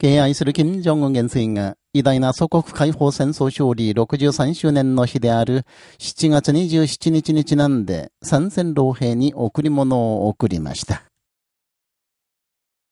敬愛する金正恩元帥が偉大な祖国解放戦争勝利63周年の日である7月27日にちなんで参戦老兵に贈り物を贈りました。